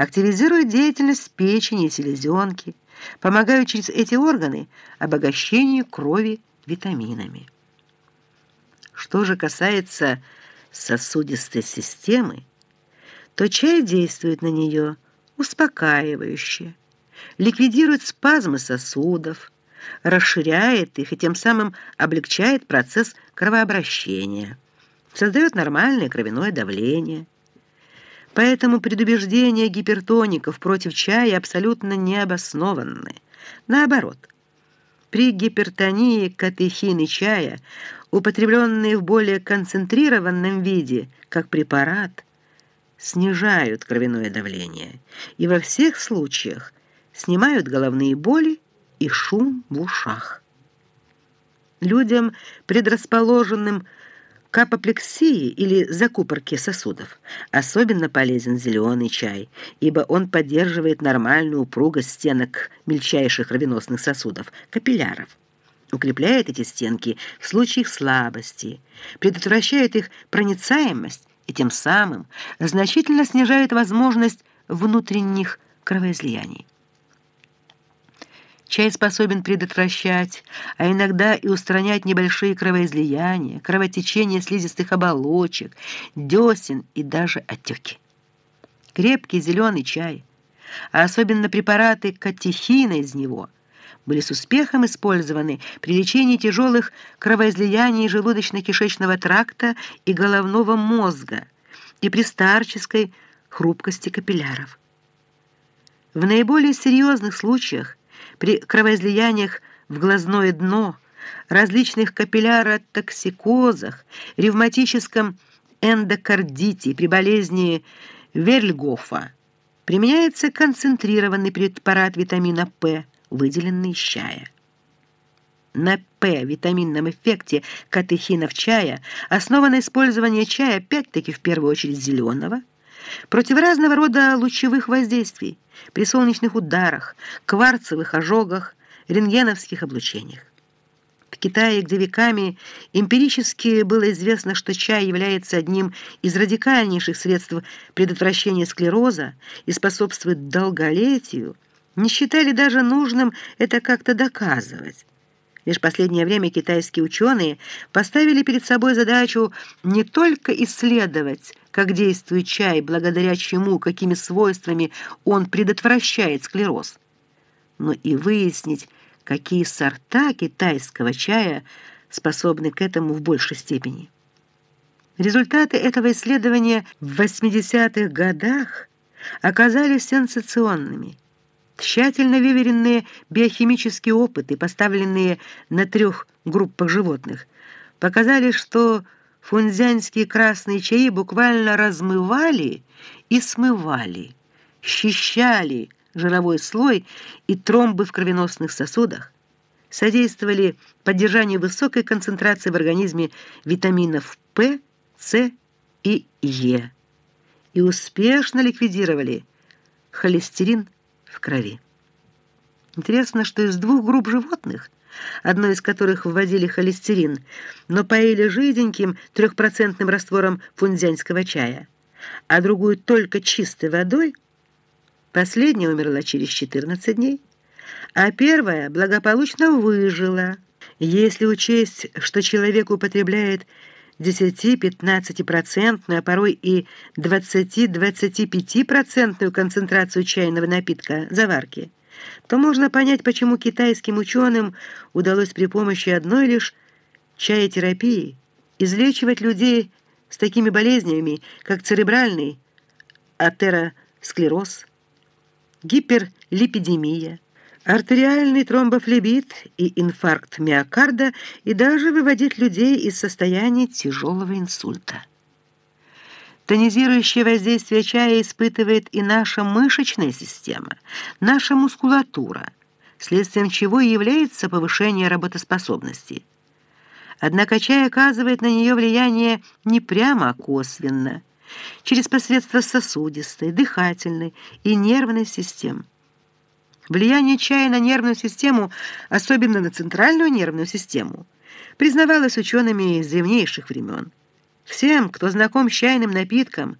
активизируют деятельность печени и селезенки, помогают через эти органы обогащению крови витаминами. Что же касается сосудистой системы, то чай действует на нее успокаивающе, ликвидирует спазмы сосудов, расширяет их и тем самым облегчает процесс кровообращения, создает нормальное кровяное давление. Поэтому предубеждения гипертоников против чая абсолютно необоснованны. Наоборот, при гипертонии катехины чая, употребленные в более концентрированном виде, как препарат, снижают кровяное давление и во всех случаях снимают головные боли и шум в ушах. Людям, предрасположенным к апоплексии или закупорке сосудов, особенно полезен зеленый чай, ибо он поддерживает нормальную упругость стенок мельчайших кровеносных сосудов, капилляров, укрепляет эти стенки в случае их слабости, предотвращает их проницаемость и тем самым значительно снижает возможность внутренних кровоизлияний. Чай способен предотвращать, а иногда и устранять небольшие кровоизлияния, кровотечение слизистых оболочек, десен и даже отеки. Крепкий зеленый чай, а особенно препараты катехина из него, были с успехом использованы при лечении тяжелых кровоизлияний желудочно-кишечного тракта и головного мозга и при старческой хрупкости капилляров. В наиболее серьезных случаях при кровоизлияниях в глазное дно, различных капилляротоксикозах, ревматическом эндокардите, при болезни Верльгофа применяется концентрированный препарат витамина П, выделенный из чая. На П витаминном эффекте катехинов чая основано использование чая опять-таки в первую очередь зеленого, против разного рода лучевых воздействий, при солнечных ударах, кварцевых ожогах, рентгеновских облучениях. В Китае, где веками эмпирически было известно, что чай является одним из радикальнейших средств предотвращения склероза и способствует долголетию, не считали даже нужным это как-то доказывать. Лишь последнее время китайские ученые поставили перед собой задачу не только исследовать, как действует чай, благодаря чему, какими свойствами он предотвращает склероз, но и выяснить, какие сорта китайского чая способны к этому в большей степени. Результаты этого исследования в 80-х годах оказались сенсационными. Тщательно выверенные биохимические опыты, поставленные на трех группах животных, показали, что фунзянские красные чаи буквально размывали и смывали, счищали жировой слой и тромбы в кровеносных сосудах, содействовали поддержанию высокой концентрации в организме витаминов П, С и Е и успешно ликвидировали холестерин в крови. Интересно, что из двух групп животных, одной из которых вводили холестерин, но поили жиденьким трехпроцентным раствором фунзянского чая, а другую только чистой водой, последняя умерла через 14 дней, а первая благополучно выжила. Если учесть, что человек употребляет 10-15%, а порой и 20-25% концентрацию чайного напитка, заварки, то можно понять, почему китайским ученым удалось при помощи одной лишь чаетерапии излечивать людей с такими болезнями, как церебральный атеросклероз, гиперлипидемия, артериальный тромбофлебит и инфаркт миокарда и даже выводить людей из состояния тяжелого инсульта. Тонизирующее воздействие чая испытывает и наша мышечная система, наша мускулатура, следствием чего и является повышение работоспособности. Однако чай оказывает на нее влияние не прямо, а косвенно, через посредство сосудистой, дыхательной и нервной систем. Влияние чая на нервную систему, особенно на центральную нервную систему, признавалось учеными из древнейших времен. Всем, кто знаком с чайным напитком,